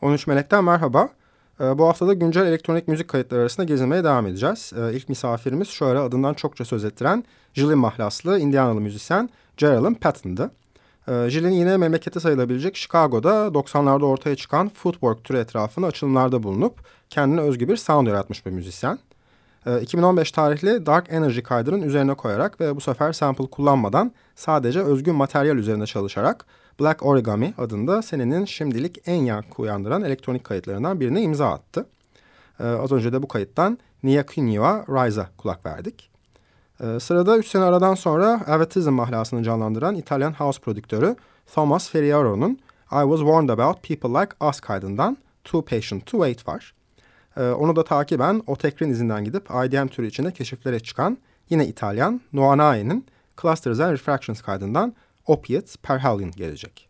13 Melek'ten merhaba. Ee, bu haftada güncel elektronik müzik kayıtları arasında gezinmeye devam edeceğiz. Ee, ilk misafirimiz ara adından çokça söz ettiren Jilin mahlaslı Indianalı müzisyen Geraldine Patton'dı. Ee, Jilin yine memleketi sayılabilecek Chicago'da 90'larda ortaya çıkan footwork türü etrafında açılımlarda bulunup kendine özgü bir sound yaratmış bir müzisyen. 2015 tarihli Dark Energy kaydının üzerine koyarak ve bu sefer sample kullanmadan sadece özgün materyal üzerine çalışarak Black Origami adında senenin şimdilik en yankı uyandıran elektronik kayıtlarından birine imza attı. Ee, az önce de bu kayıttan Nia Kunio'a Rise'a kulak verdik. Ee, sırada 3 sene aradan sonra Elvetism mahlasını canlandıran İtalyan house prodüktörü Thomas Ferriaro'nun I Was Warned About People Like Us kaydından Too Patient to Wait var. Ee, onu da takiben o izinden gidip IDM türü içinde keşiflere çıkan yine İtalyan Noanae'nin Clusters and Refractions kaydından Opiates per Hallion gelecek.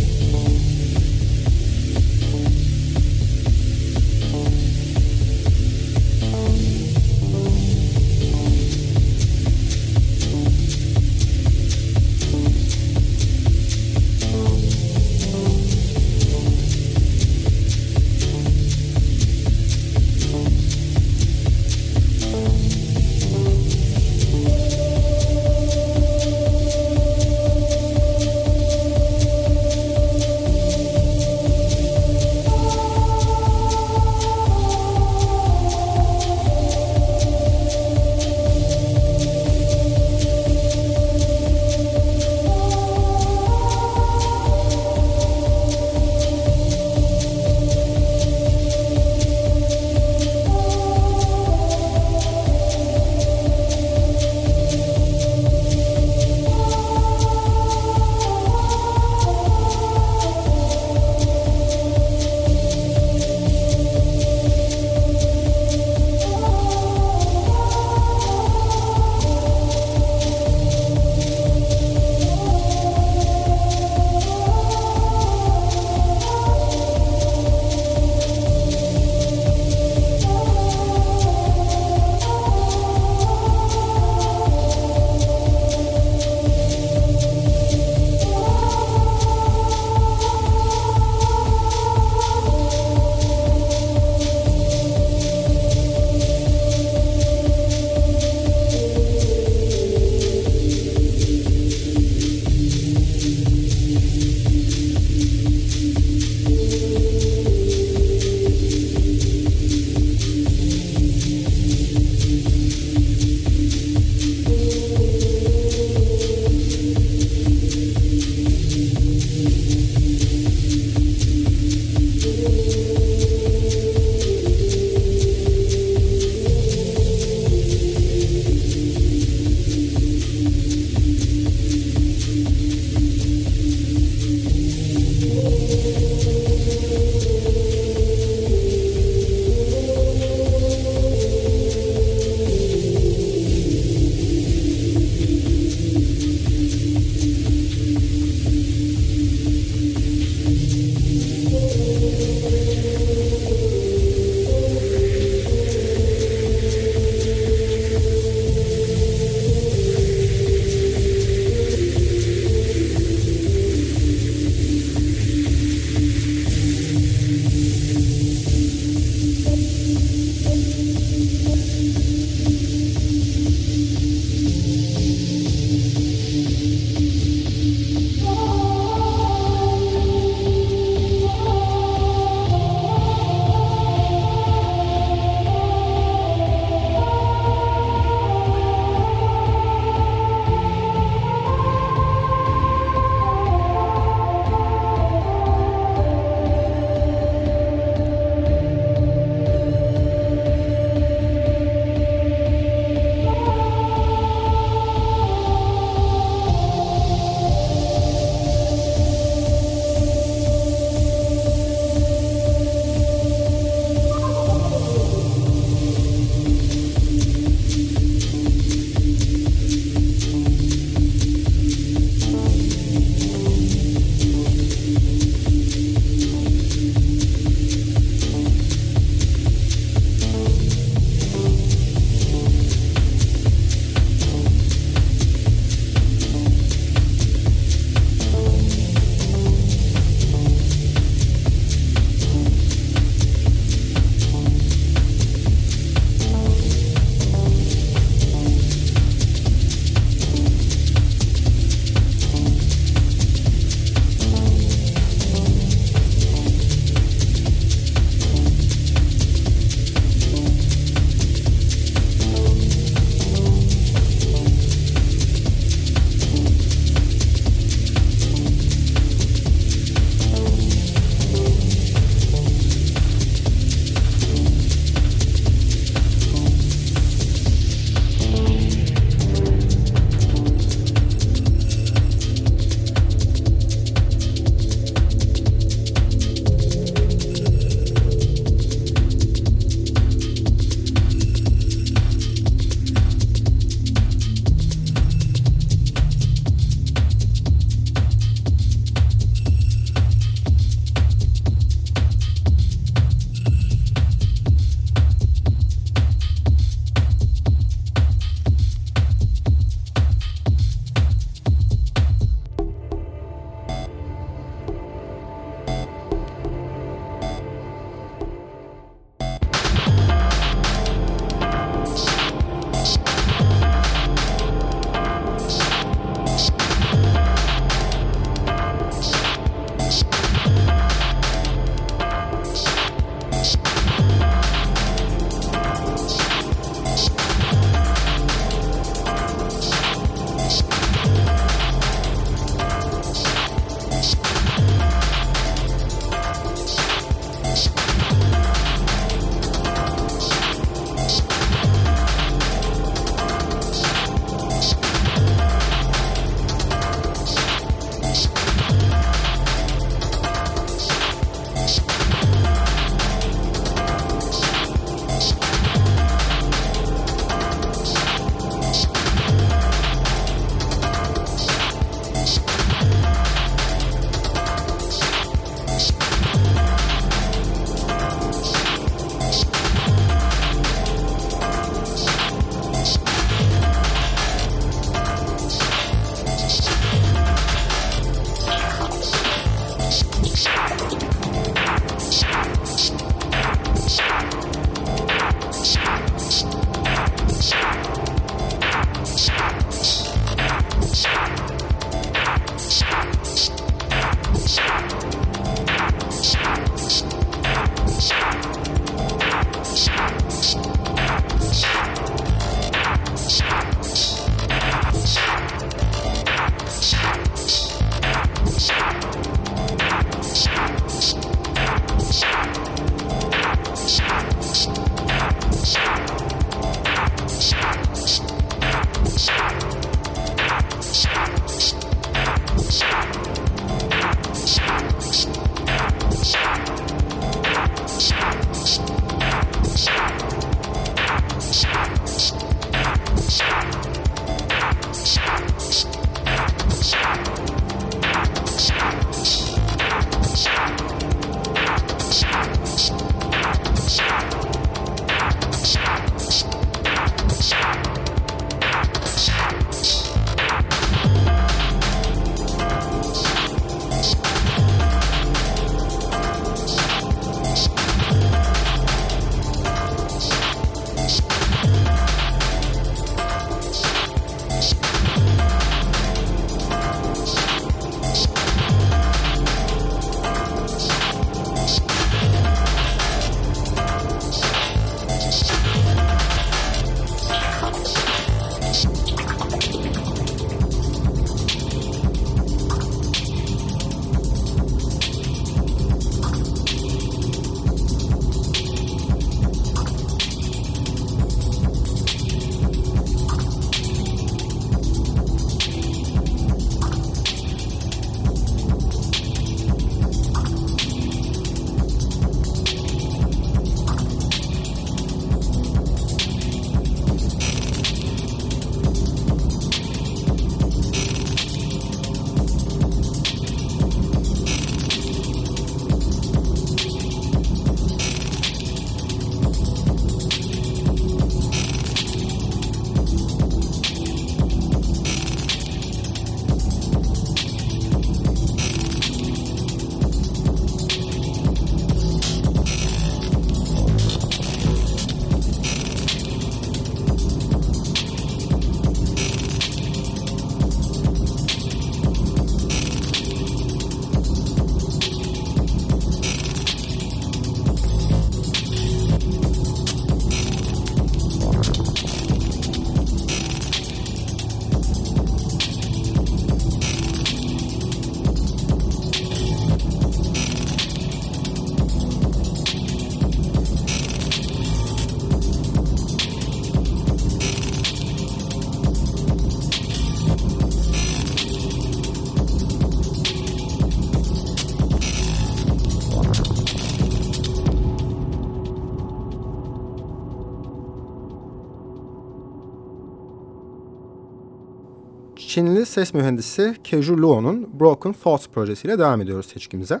Çinli ses mühendisi Keju Luo'nun Broken Thoughts projesiyle devam ediyoruz seçkimize.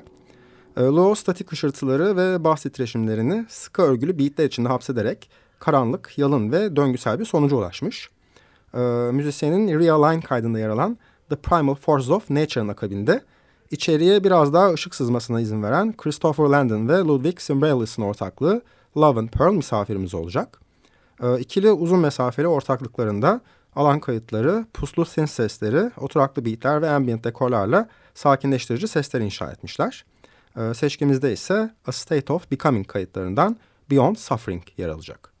Ee, Luo statik hışırtıları ve bahs titreşimlerini sıkı örgülü beatler içinde hapsederek karanlık, yalın ve döngüsel bir sonuca ulaşmış. Ee, müzisyenin Realign kaydında yer alan The Primal Forces of Nature'ın akabinde içeriye biraz daha ışık sızmasına izin veren Christopher Landon ve Ludwig Simbrelis'in ortaklığı Love and Pearl misafirimiz olacak. Ee, ikili uzun mesafeli ortaklıklarında alan kayıtları, puslu synth sesleri, oturaklı beatler ve ambient dekorlarla sakinleştirici sesler inşa etmişler. Ee, seçkimizde ise A State of Becoming kayıtlarından Beyond Suffering yer alacak.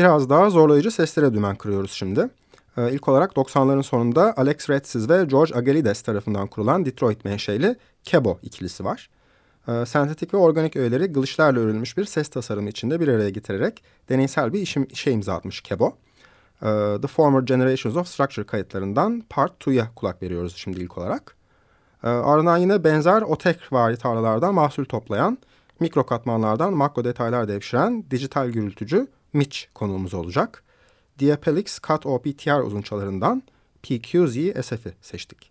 Biraz daha zorlayıcı seslere dümen kırıyoruz şimdi. Ee, ilk olarak 90'ların sonunda Alex Redsiz ve George Agalides tarafından kurulan Detroit menşeli Kebo ikilisi var. Ee, sentetik ve organik öğeleri glitchlerle örülmüş bir ses tasarımı içinde bir araya getirerek deneysel bir işim, işe imza atmış Kebo. Ee, The Former Generations of Structure kayıtlarından Part 2'ya kulak veriyoruz şimdi ilk olarak. Ee, ardından yine benzer OTEK vari tarlalardan mahsul toplayan, mikro katmanlardan makro detaylar devşiren dijital gürültücü Mitch konuğumuz olacak. Diapelix Cut OPTR uzunçalarından PQZ SF'i seçtik.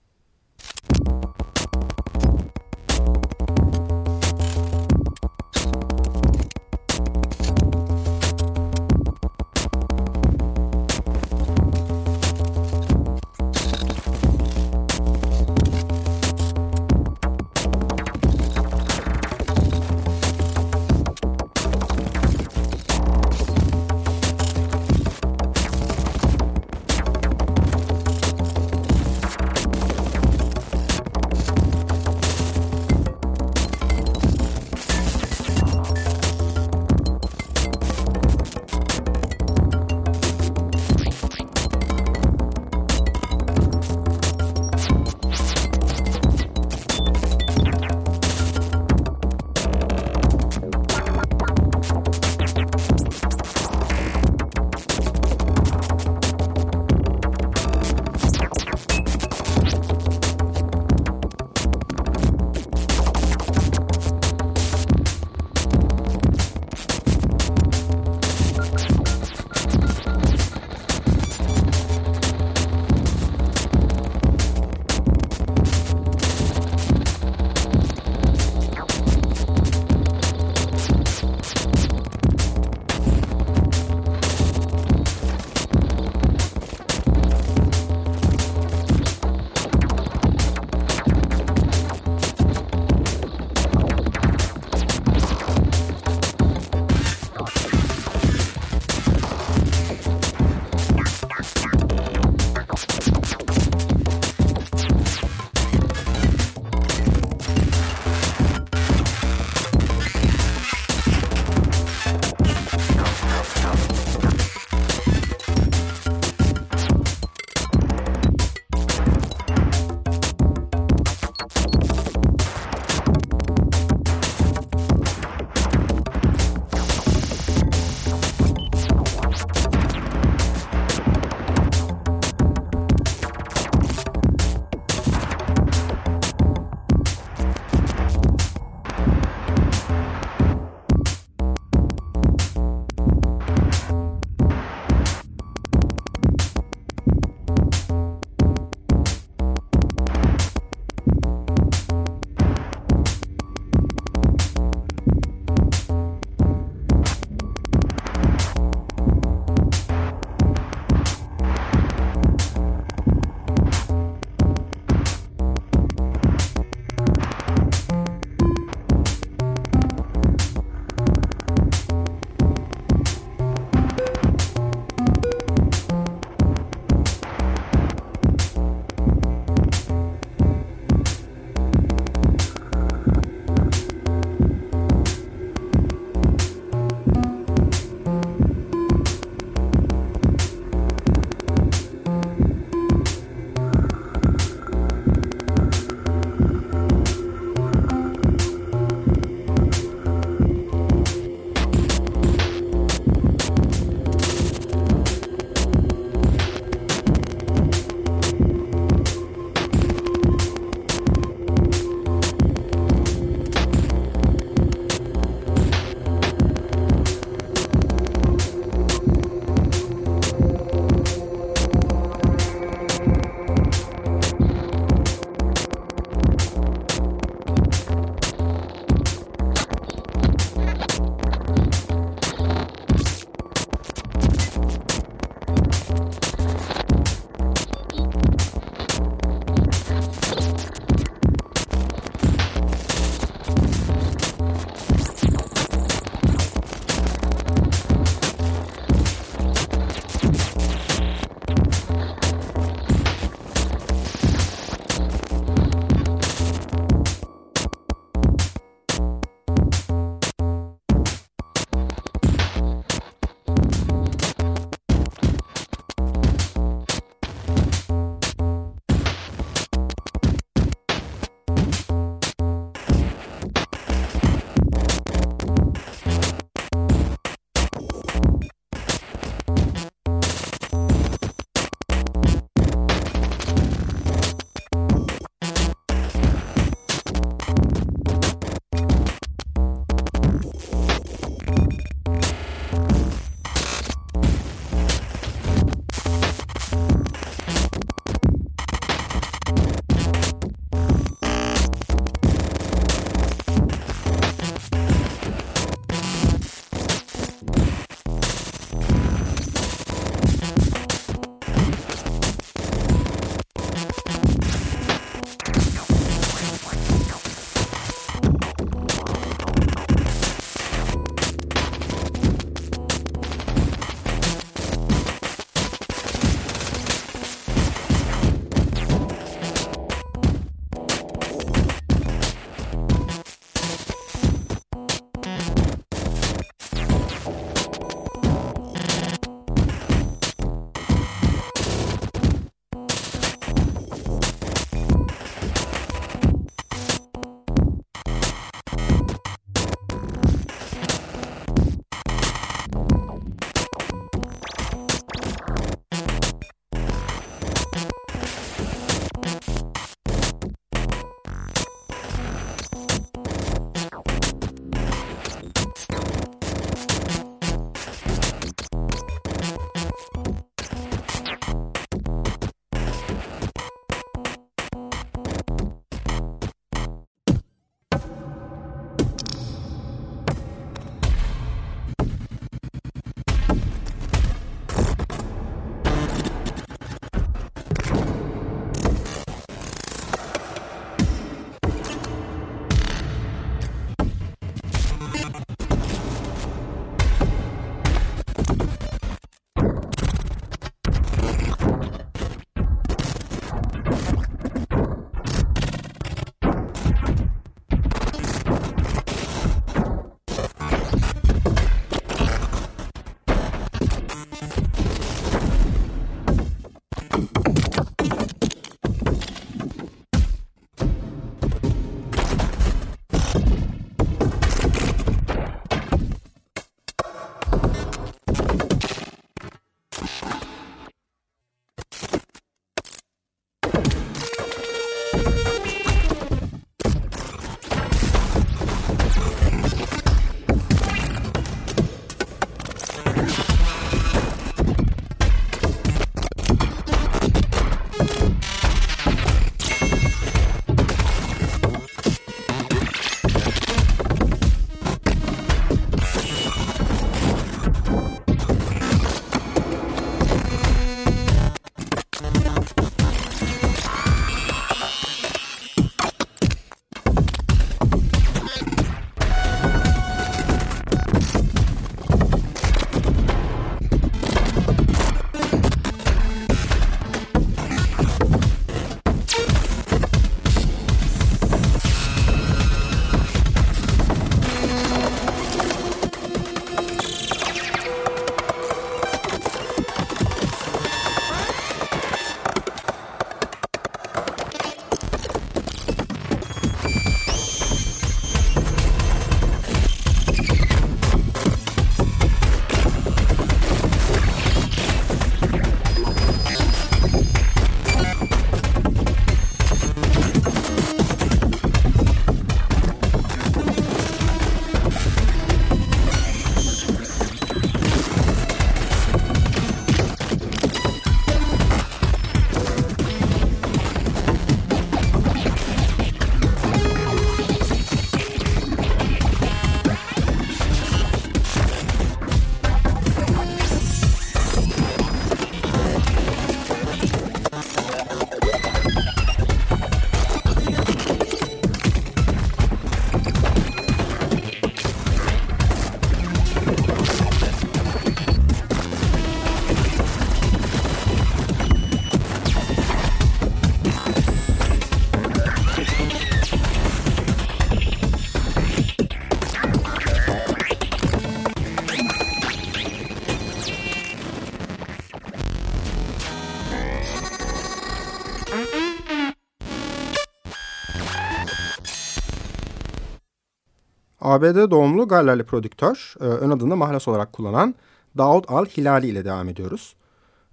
ABD doğumlu Gallerli prodüktör, e, ön adını Mahlas olarak kullanan Daoud Al-Hilali ile devam ediyoruz.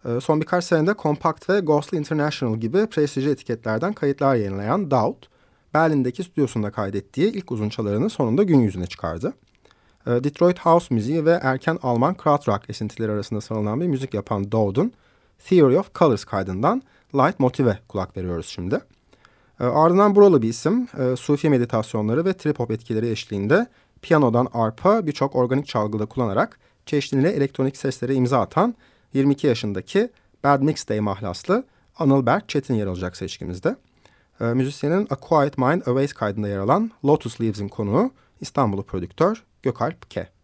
E, son birkaç senede Compact ve Ghostly International gibi prestijli etiketlerden kayıtlar yayınlayan Daoud, Berlin'deki stüdyosunda kaydettiği ilk uzunçalarını sonunda gün yüzüne çıkardı. E, Detroit House müziği ve erken Alman krautrock esintileri arasında sarılan bir müzik yapan Daoud'un Theory of Colors kaydından Light Motive kulak veriyoruz şimdi. E, ardından buralı bir isim, e, Sufi meditasyonları ve trip hop etkileri eşliğinde piyanodan arpa birçok organik çalgıda kullanarak çeşitli elektronik seslere imza atan 22 yaşındaki Bad Mix Day mahlaslı Anıl Berk Çetin yer alacak seçkimizde. E, müzisyenin A Quiet Mind Aways kaydında yer alan Lotus Leaves'in konuğu İstanbul'u prodüktör Gökalp Ke.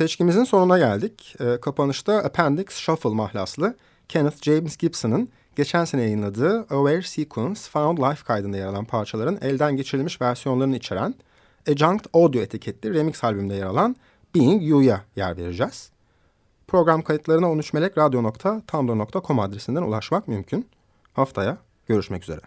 Seçkimizin sonuna geldik. E, kapanışta Appendix Shuffle mahlaslı Kenneth James Gibson'ın geçen sene yayınladığı Aware Sequence Found Life kaydında yer alan parçaların elden geçirilmiş versiyonlarını içeren Adjunct Audio etiketli remix albümde yer alan Being You'ya yer vereceğiz. Program kayıtlarına 13melekradyo.tumblr.com adresinden ulaşmak mümkün. Haftaya görüşmek üzere.